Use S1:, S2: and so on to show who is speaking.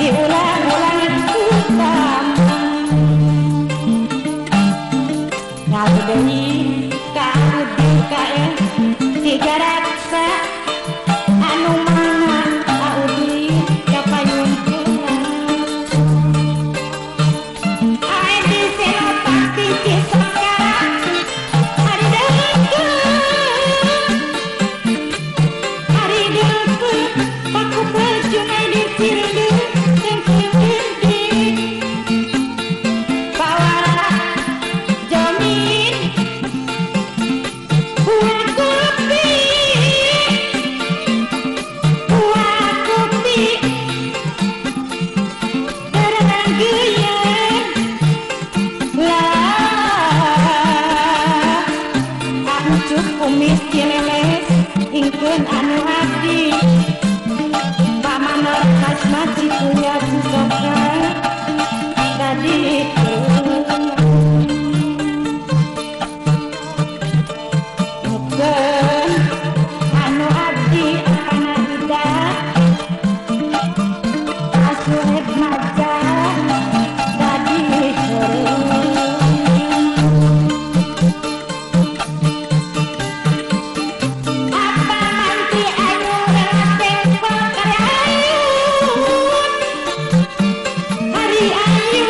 S1: Pamantri yang buat